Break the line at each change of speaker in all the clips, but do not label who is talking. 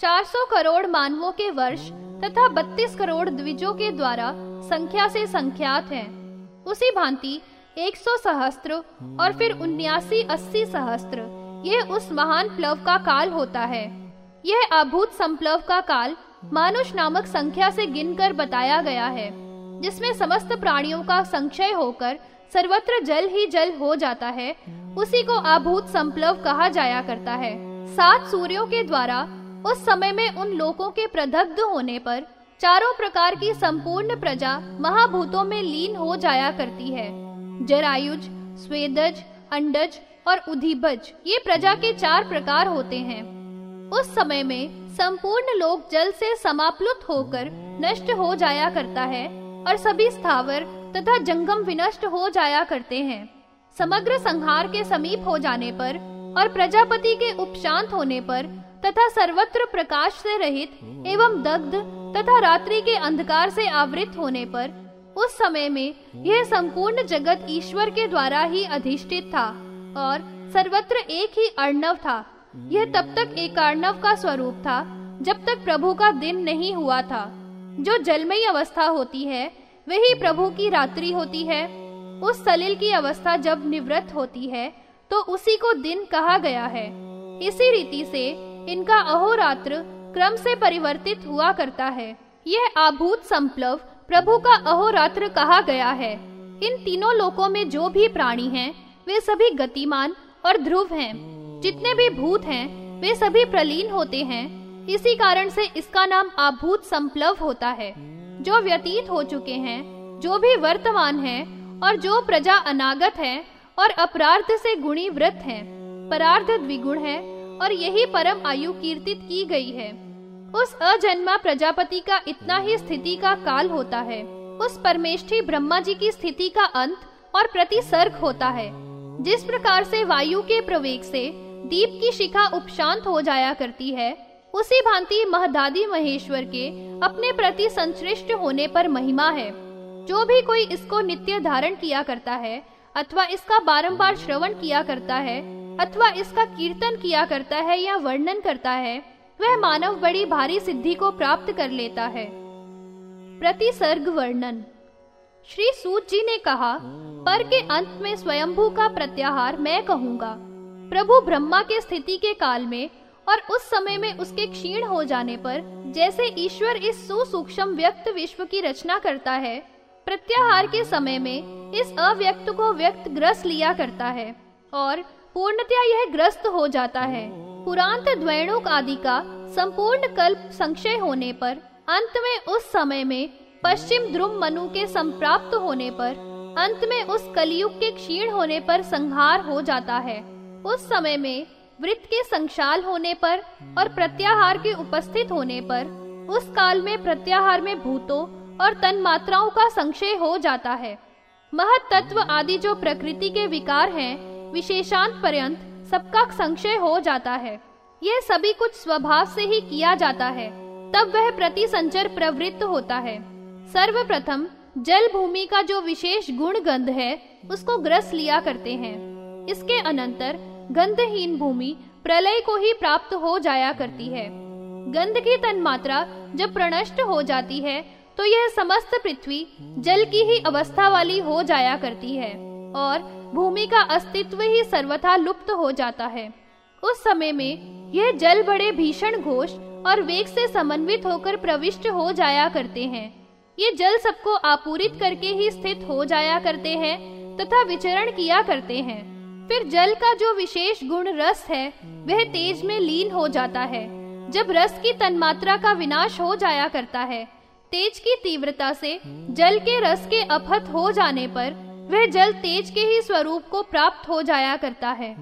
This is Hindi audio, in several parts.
400 करोड़ मानवों के वर्ष तथा 32 करोड़ द्विजों के द्वारा संख्या से संख्यात हैं। उसी भांति 100 सहस्त्र और फिर उन्यासी अस्सी सहस्त्र यह उस महान प्लव का काल होता है। यह अभूत संप्लव का काल मानुष नामक संख्या से गिनकर बताया गया है, जिसमें समस्त प्राणियों का संक्षय होकर सर्वत्र जल ही जल हो जाता है, उसी को अभूत संप्लव कहा जाया करता है। सात सूर्यों के द्वारा उस समय में उन लोगों के प्रदग्ध होने पर चारों प्रकार की संपूर्ण प्रजा महाभूतों में लीन हो जाया करती है। जरायुज, स्वेदज, अंडज और उधिबज ये प्रजा के चार प्रकार होते हैं। उस समय में संपूर्ण लोक जल से समाप्लुत होकर नष्ट हो जाया करता है और सभी स्थावर तथा जंगम विनष्ट हो जाया करते हैं। समग्र संहार के समीप हो जाने पर और प्रजापति के उपशांत होने पर तथा सर्वत्र प्रकाश से रहित एवं दग्ध तथा रात्रि के अंधकार से आवृत होने पर, उस समय में यह संपूर्ण जगत ईश्वर के द्वारा ही अधिष्ठित था और सर्वत्र एक ही अर्णव था। यह तब तक एक अर्णव का स्वरूप था, जब तक प्रभु का दिन नहीं हुआ था। जो जलमयी अवस्था होती है, वही प्रभु की रात्रि होती है। उस सलिल की अवस्था जब निवृत्त होती है तो उसी को दिन कहा गया है। इसी रीति से इनका अहोरात्र क्रम से परिवर्तित हुआ करता है। यह आभूत संप्लव प्रभु का अहोरात्र कहा गया है। इन तीनों लोकों में जो भी प्राणी हैं, वे सभी गतिमान और ध्रुव हैं। जितने भी भूत हैं, वे सभी प्रलीन होते हैं। इसी कारण से इसका नाम आभूत संप्लव होता है। जो व्यतीत हो चुके हैं जो भी वर्तमान है और जो प्रजा अनागत है और अपरार्थ से गुणी वृत है परार्थ द्विगुण है और यही परम आयु कीर्तित की गई है। उस अजन्मा प्रजापति का इतना ही स्थिति का काल होता है। उस परमेष्ठी ब्रह्मा जी की स्थिति का अंत और प्रतिसर्ग होता है। जिस प्रकार से वायु के प्रवेग से दीप की शिखा उपशांत हो जाया करती है, उसी भांति महदादी महेश्वर के अपने प्रति संश्रिष्ट होने पर महिमा है। जो भी कोई इसको नित्य धारण किया करता है अथवा इसका बारंबार श्रवण किया करता है अथवा इसका कीर्तन किया करता है या वर्णन करता है, वह मानव बड़ी भारी सिद्धि को प्राप्त कर लेता है। प्रतिसर्ग वर्णन। श्री सूत जी ने कहा, पर के अंत में स्वयंभू का प्रत्याहार मैं कहूँगा। प्रभु ब्रह्मा के स्थिति के काल में और उस समय में उसके क्षीण हो जाने पर, जैसे ईश्वर इस सुसूक्ष्म व्यक्त विश्व की रचना करता है, प्रत्याहार के समय में इस अव्यक्त को व्यक्त ग्रस लिया करता है और पूर्णतया यह ग्रस्त हो जाता है। पुरांत द्वैणुक आदि का संपूर्ण कल्प संक्षय होने पर अंत में उस समय में पश्चिम ध्रुव मनु के संप्राप्त होने पर अंत में उस कलयुग के क्षीण होने पर संहार हो जाता है। उस समय में वृत्त के संक्षाल होने पर और प्रत्याहार के उपस्थित होने पर उस काल में प्रत्याहार में भूतों और तन मात्राओं का संक्षय हो जाता है। महत तत्व आदि जो प्रकृति के विकार हैं, विशेषांत पर्यंत सबका संक्षय हो जाता है। यह सभी कुछ स्वभाव से ही किया जाता है। तब वह प्रति संचर प्रवृत्त होता है। सर्वप्रथम, जल भूमि का जो विशेष गुण गंध है, उसको ग्रस लिया करते हैं। इसके अनंतर, गंधहीन भूमि प्रलय को ही प्राप्त हो जाया करती है। गंध की तन्मात्रा जब प्रणष्ट हो जाती है तो यह समस्त पृथ्वी जल की ही अवस्था वाली हो जाया करती है। और भूमि का अस्तित्व ही सर्वथा लुप्त हो जाता है। उस समय में यह जल बड़े भीषण घोष और वेग से समन्वित होकर प्रविष्ट हो जाया करते हैं। ये जल सबको आपूरित करके ही स्थित हो जाया करते हैं तथा विचरण किया करते हैं। फिर जल का जो विशेष गुण रस है, वह तेज में लीन हो जाता है। जब रस की तन्मात्रा का विनाश हो जाया करता है, तेज की तीव्रता से जल के रस के अपहत हो जाने पर वह जल तेज के ही स्वरूप को प्राप्त हो जाया करता है।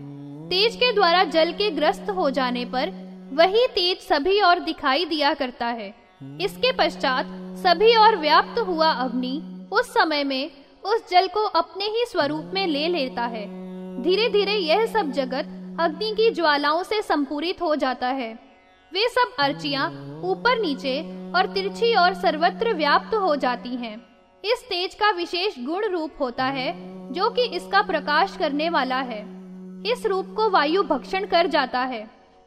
तेज के द्वारा जल के ग्रस्त हो जाने पर वही तेज सभी और दिखाई दिया करता है। इसके पश्चात सभी और व्याप्त हुआ अग्नि उस समय में उस जल को अपने ही स्वरूप में ले लेता है। धीरे धीरे यह सब जगत अग्नि की ज्वालाओं से संपूरित हो जाता है। वे सब अर्चियाँ ऊपर नीचे और तिरछी और सर्वत्र व्याप्त हो जाती हैं। इस तेज का विशेष गुण रूप होता है, जो कि इसका प्रकाश करने वाला है। इस रूप को वायु भक्षण कर जाता है।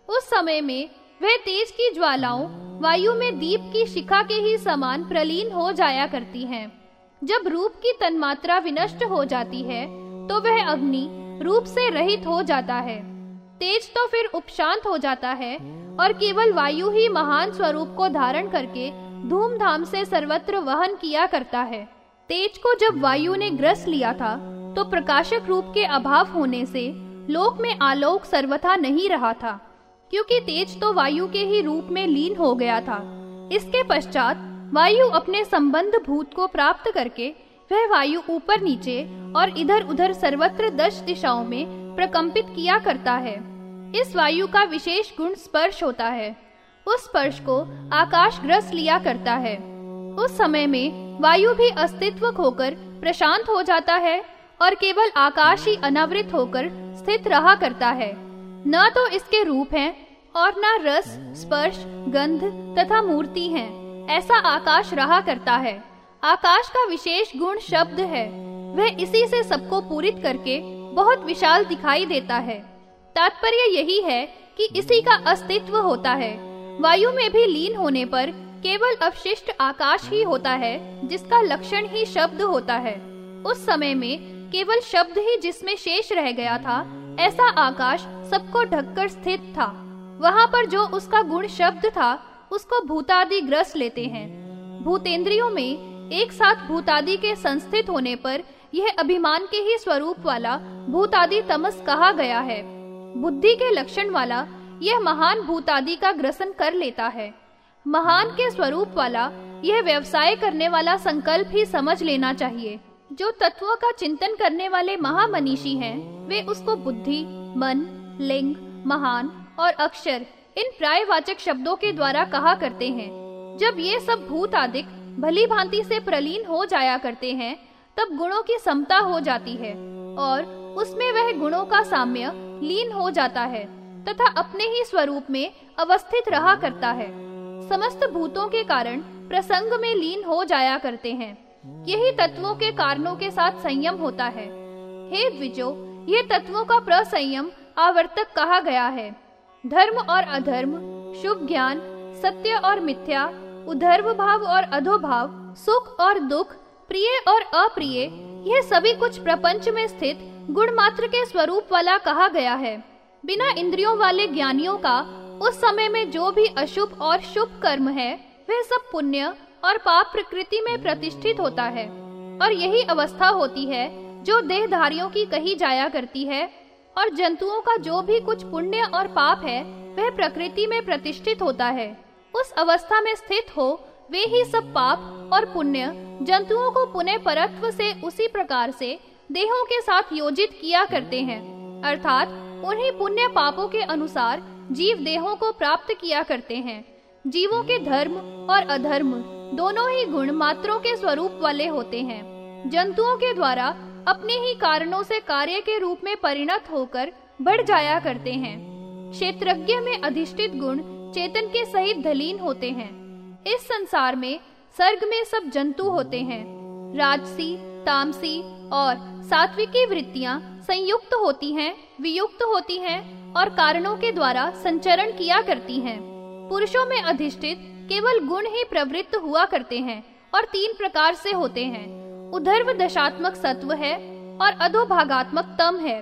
उस समय में वह तेज की ज्वालाओं, वायु में दीप की शिखा के ही समान प्रलीन हो जाया करती हैं। जब रूप की तन्मात्रा विनष्ट हो जाती है तो वह अग्नि रूप से रहित हो जाता है। तेज तो फिर उपशांत हो जाता है और केवल वायु ही महान स्वरूप को धारण करके धूमधाम से सर्वत्र वहन किया करता है। तेज को जब वायु ने ग्रस लिया था तो प्रकाशक रूप के अभाव होने से लोक में आलोक सर्वथा नहीं रहा था, क्योंकि तेज तो वायु के ही रूप में लीन हो गया था। इसके पश्चात वायु अपने संबंध भूत को प्राप्त करके वह वायु ऊपर नीचे और इधर उधर सर्वत्र दश दिशाओं में प्रकंपित किया करता है। इस वायु का विशेष गुण स्पर्श होता है। उस स्पर्श को आकाश ग्रस लिया करता है। उस समय में वायु भी अस्तित्व होकर प्रशांत हो जाता है और केवल आकाश ही अनावृत होकर स्थित रहा करता है। न तो इसके रूप हैं और न रस, स्पर्श, गंध तथा मूर्ति हैं। ऐसा आकाश रहा करता है। आकाश का विशेष गुण शब्द है। वह इसी से सबको पूरित करके बहुत विशाल दिखाई देता है। तात्पर्य यही है कि इसी का अस्तित्व होता है। वायु में भी लीन होने पर केवल अवशिष्ट आकाश ही होता है, जिसका लक्षण ही शब्द होता है। उस समय में केवल शब्द ही जिसमें शेष रह गया था, ऐसा आकाश सबको ढककर स्थित था। वहाँ पर जो उसका गुण शब्द था, उसको भूतादि ग्रस लेते हैं। भूतेंद्रियों में एक साथ भूतादि के संस्थित होने पर यह अभिमान के ही स्वरूप वाला भूतादि तमस कहा गया है। बुद्धि के लक्षण वाला यह महान भूतादि का ग्रसन कर लेता है। महान के स्वरूप वाला यह व्यवसाय करने वाला संकल्प ही समझ लेना चाहिए। जो तत्वों का चिंतन करने वाले महामनीषी हैं, वे उसको बुद्धि मन लिंग महान और अक्षर इन प्रायवाचक शब्दों के द्वारा कहा करते हैं। जब ये सब भूत आदिक भली भांति से प्रलीन हो जाया करते हैं तब गुणों की समता हो जाती है और उसमें वह गुणों का साम्य लीन हो जाता है। तथा अपने ही स्वरूप में अवस्थित रहा करता है। समस्त भूतों के कारण प्रसंग में लीन हो जाया करते हैं। यही तत्वों के कारणों के साथ संयम होता है। हे द्विजो, ये तत्वों का प्रसंयम आवर्तक कहा गया है। धर्म और अधर्म, शुभ ज्ञान, सत्य और मिथ्या, उधर्व भाव और अधोभाव, सुख और दुख, प्रिय और अप्रिय, यह सभी कुछ प्रपंच में स्थित गुण मात्र के स्वरूप वाला कहा गया है। बिना इंद्रियों वाले ज्ञानियों का, उस समय में जो भी अशुभ और शुभ कर्म है, वह सब पुण्य और पाप प्रकृति में प्रतिष्ठित होता है। और यही अवस्था होती है, जो देहधारियों की कही जाया करती है, और जंतुओं का जो भी कुछ पुण्य और पाप है, वह प्रकृति में प्रतिष्ठित होता है। उस अवस्था में स्थित हो, वे ही सब पाप और पुण्य जंतुओं को पुनः परत्व से उसी प्रकार से देहों के साथ योजित किया करते हैं। अर्थात उन्हीं पुण्य पापों के अनुसार जीव देहों को प्राप्त किया करते हैं। जीवों के धर्म और अधर्म दोनों ही गुण मात्रों के स्वरूप वाले होते हैं। जंतुओं के द्वारा अपने ही कारणों से कार्य के रूप में परिणत होकर बढ़ जाया करते हैं। क्षेत्रज्ञ में अधिष्ठित गुण चेतन के सहित धलीन होते हैं। इस संसार में सर्ग में सब जंतु होते हैं। राजसी, तामसी और सात्विकी वृत्तियाँ संयुक्त होती हैं, वियुक्त होती हैं और कारणों के द्वारा संचरण किया करती हैं। पुरुषों में अधिष्ठित केवल गुण ही प्रवृत्त हुआ करते हैं और तीन प्रकार से होते हैं। उधर्व दशात्मक सत्व है और अधोभागात्मक तम है।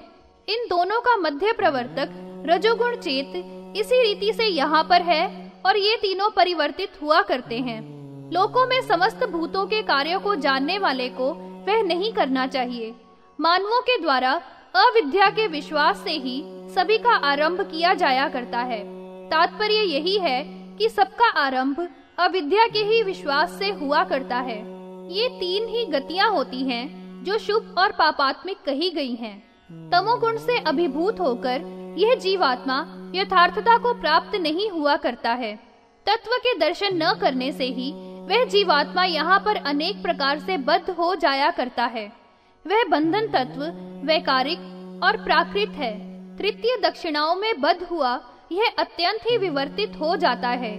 इन दोनों का मध्य प्रवर्तक रजोगुण चेत इसी रीति से यहाँ पर है और ये तीनों परिवर्तित हुआ करते हैं। लोकों में समस्त भूतों के कार्यों को जानने वाले को वह नहीं करना चाहिए। मानवों के द्वारा अविद्या के विश्वास से ही सभी का आरंभ किया जाया करता है। तात्पर्य यही है कि सबका आरंभ अविद्या के ही विश्वास से हुआ करता है। ये तीन ही गतियाँ होती हैं जो शुभ और पापात्मिक कही गई हैं। तमोगुण से अभिभूत होकर यह जीवात्मा यथार्थता को प्राप्त नहीं हुआ करता है। तत्व के दर्शन न करने से ही वह जीवात्मा यहाँ पर अनेक प्रकार से बद्ध हो जाया करता है। वह बंधन तत्व, वैकारिक और प्राकृत है। तृतीय दक्षिणाओं में बद्ध हुआ, यह अत्यंत ही विवर्तित हो जाता है।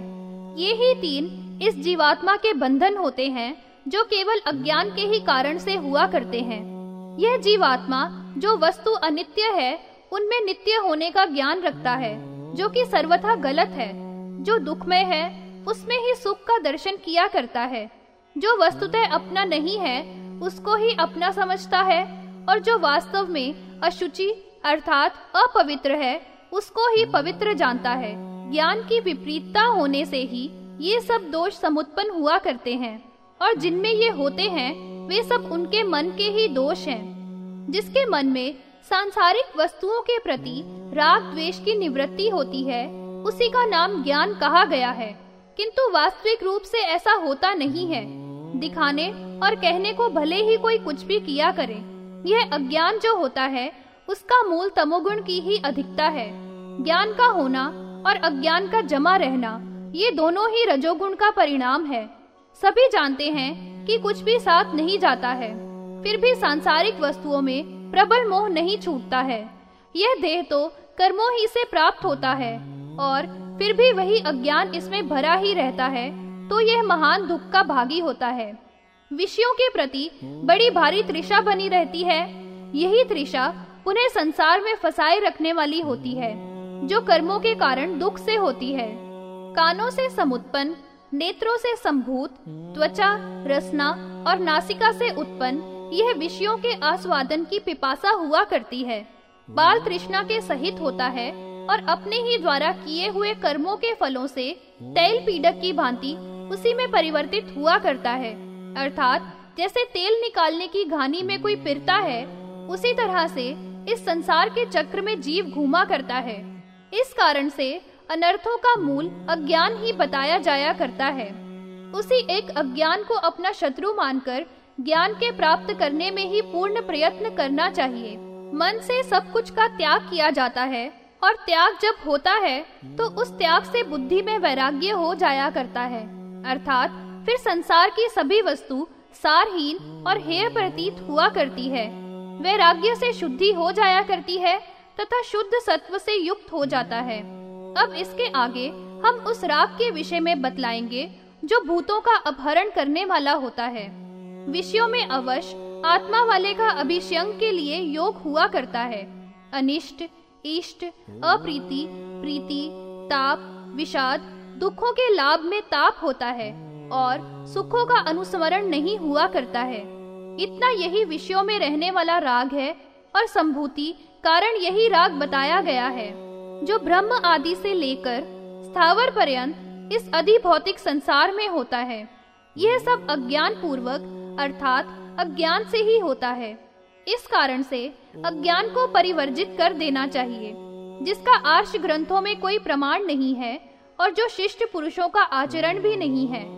ये ही तीन इस जीवात्मा के बंधन होते हैं, जो केवल अज्ञान के ही कारण से हुआ करते हैं। यह जीवात्मा, जो वस्तु अनित्य है, उनमें नित्य होने का ज्ञान रखता है, जो कि सर्वथा गलत है। जो दुखमय है, उसमें ही सुख का दर्शन किया करता है। जो वस्तुतः अपना नहीं है उसको ही अपना समझता है और जो वास्तव में अशुचि अर्थात अपवित्र है, उसको ही पवित्र जानता है। ज्ञान की विपरीतता होने से ही ये सब दोष समुत्पन्न हुआ करते हैं और जिनमें ये होते हैं, वे सब उनके मन के ही दोष हैं, जिसके मन में सांसारिक वस्तुओं के प्रति राग द्वेष की निवृत्ति होती है, उसी का नाम ज्ञान कहा गया है। किंतु वास्तविक रूप से ऐसा होता नहीं है। दिखाने और कहने को भले ही कोई कुछ भी किया करे, यह अज्ञान जो होता है, उसका मूल तमोगुण की ही अधिकता है। ज्ञान का होना और अज्ञान का जमा रहना, ये दोनों ही रजोगुण का परिणाम है। सभी जानते हैं कि कुछ भी साथ नहीं जाता है, फिर भी सांसारिक वस्तुओं में प्रबल मोह नहीं छूटता है। यह देह तो कर्मों ही से प्राप्त होता है, और फिर भी वही अज्ञान इसमें भरा ही रहता है तो यह महान दुख का भागी होता है। विषयों के प्रति बड़ी भारी तृषा बनी रहती है। यही तृषा उन्हें संसार में फसाए रखने वाली होती है, जो कर्मों के कारण दुख से होती है। कानों से समुत्पन्न, नेत्रों से संभूत, त्वचा, रसना और नासिका से उत्पन्न, यह विषयों के आस्वादन की पिपासा हुआ करती है। बाल तृष्णा के सहित होता है और अपने ही द्वारा किए हुए कर्मों के फलों से तैल पीडक की भांति उसी में परिवर्तित हुआ करता है। अर्थात, जैसे तेल निकालने की घानी में कोई पिरता है, उसी तरह से इस संसार के चक्र में जीव घूमा करता है। इस कारण से अनर्थों का मूल अज्ञान ही बताया जाया करता है। उसी एक अज्ञान को अपना शत्रु मानकर ज्ञान के प्राप्त करने में ही पूर्ण प्रयत्न करना चाहिए। मन से सब कुछ का त्याग किया जाता है, और त्याग जब होता है तो उस त्याग से बुद्धि में वैराग्य हो जाया करता है। अर्थात फिर संसार की सभी वस्तु, सारहीन और हेय प्रतीत हुआ करती है। वैराग्य से शुद्धि हो जाया करती है, तथा शुद्ध सत्व से युक्त हो जाता है। अब इसके आगे हम उस राग के विषय में बतलाएँगे, जो भूतों का अपहरण करने वाला होता है। विषयों में अवश्य आत्मा वाले का अभिषंग के लिए योग हुआ करता है। अनिष्ट, इष्ट, अप्रीति, प्रीति, ताप, विषाद दुखों के लाभ में ताप होता है और सुखों का अनुस्मरण नहीं हुआ करता है। इतना यही विषयों में रहने वाला राग है और संभूति कारण यही राग बताया गया है, जो ब्रह्म आदि से लेकर स्थावर पर्यंत इस अधिभौतिक संसार में होता है। यह सब अज्ञान पूर्वक अर्थात अज्ञान से ही होता है। इस कारण से अज्ञान को परिवर्जित कर देना चाहिए, जिसका आर्ष ग्रंथों में कोई प्रमाण नहीं है और जो शिष्ट पुरुषों का आचरण भी नहीं है।